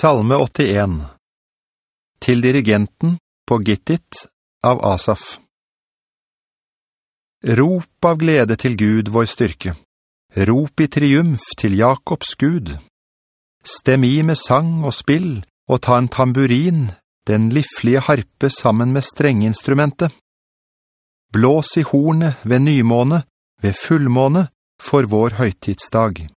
Salme 81 Til dirigenten på Gittit av Asaf Rop av glede til Gud vår styrke. Rop i triumf til Jakobs Gud. Stem i med sang og spill, og ta en tamburin, den livlige harpe sammen med strenginstrumentet. Blås i hornet ved nymåne, ved fullmåne, for vår høytidsdag.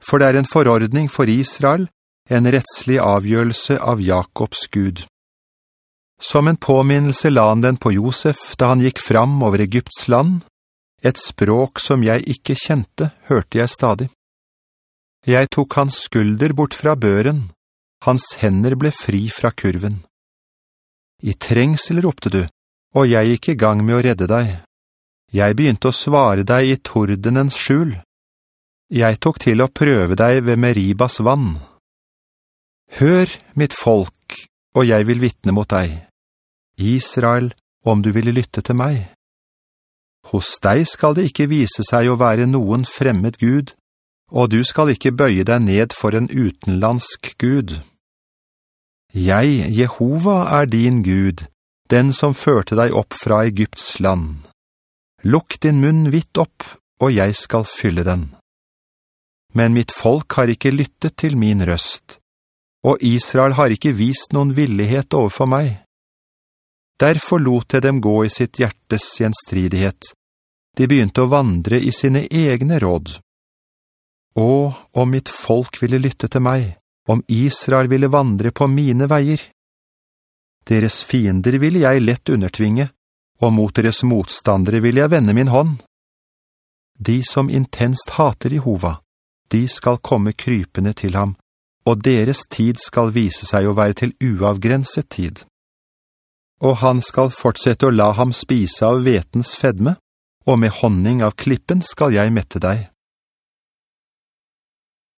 For det er en forordning for Israel, en rettslig avgjørelse av Jakobs Gud. Som en påminnelse la han den på Josef da han gikk fram over Egypts land. Et språk som jeg ikke kjente, hørte jeg stadig. Jeg tok hans skulder bort fra børen. Hans hender ble fri fra kurven. I trengsel ropte du, og jeg gikk i gang med å redde deg. Jeg begynte å svare deg i tordenens skjul. Jeg tok til å prøve deg ved Meribas vann. Hør, mitt folk, og jeg vil vittne mot deg. Israel, om du ville lytte til meg. Hos deg skal det ikke vise seg å være noen fremmed Gud, og du skal ikke bøye deg ned for en utenlandsk Gud. Jeg, Jehova, er din Gud, den som førte deg opp fra Egypts land. Lukk din munn vidt opp, og jeg skal fylle den. Men mitt folk har ikke lyttet til min røst, og Israel har ikke vist noen villighet overfor meg. Derfor lot jeg dem gå i sitt hjertes gjenstridighet. De begynte å vandre i sine egne råd. Å, om mitt folk ville lytte til meg, om Israel ville vandre på mine veier. Deres fiender ville jeg lett undertvinge, og mot deres motstandere ville jeg vende min hånd. De som intenst hater Jehova, de skal komme krypende til ham, og deres tid skal vise seg å være til uavgrenset tid. Og han skal fortsette å la ham spise av vetens fedme, og med honning av klippen skal jeg mette deg.